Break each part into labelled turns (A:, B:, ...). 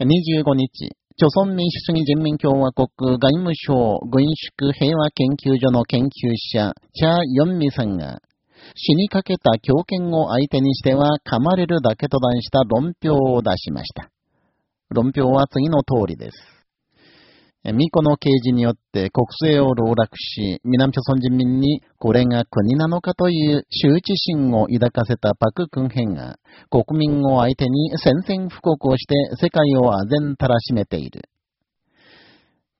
A: 25日、朝鮮民主主義人民共和国外務省軍縮平和研究所の研究者、チャ・ヨンミさんが、死にかけた狂犬を相手にしては噛まれるだけと題した論評を出しました。論評は次の通りです。巫女の刑事によって国政を籠絡し、南朝鮮人民にこれが国なのかという羞恥心を抱かせたパク・クンヘンが、国民を相手に宣戦布告をして世界を唖然たらしめている。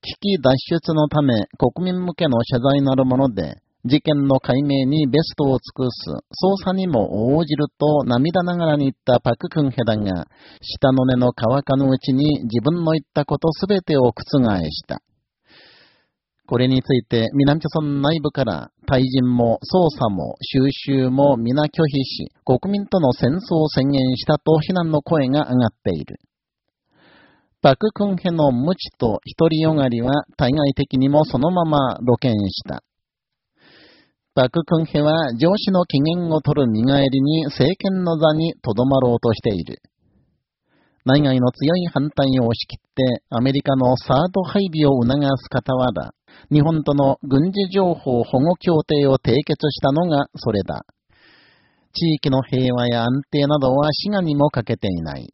A: 危機脱出のため国民向けの謝罪なるもので、事件の解明にベストを尽くす、捜査にも応じると涙ながらに言ったパククンヘダが、下の根の乾かぬうちに自分の言ったことすべてを覆した。これについて南朝村内部から対人も捜査も収集も皆拒否し、国民との戦争を宣言したと非難の声が上がっている。パククンヘの無知と独りよがりは対外的にもそのまま露見した。パククンヘは上司の機嫌を取る見返りに政権の座にとどまろうとしている。内外の強い反対を押し切ってアメリカのサード配備を促す傍ら、日本との軍事情報保護協定を締結したのがそれだ。地域の平和や安定などは滋賀にも欠けていない。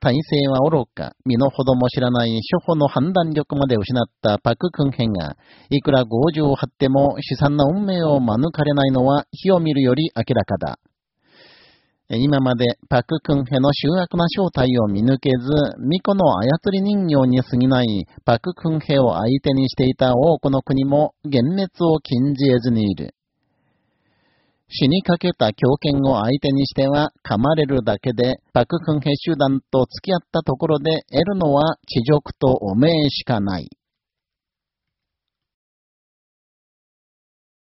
A: 体制は愚か、身の程も知らない初歩の判断力まで失ったパク・クンヘンが、いくら強情を張っても悲惨な運命を免れないのは火を見るより明らかだ。今までパク・クンヘの醜悪な正体を見抜けず、巫女の操り人形に過ぎないパク・クンヘを相手にしていた多くの国も幻滅を禁じ得ずにいる。死にかけた狂犬を相手にしては噛まれるだけで、パククンヘ集団と付き合ったところで得るのは地辱と汚名しかない。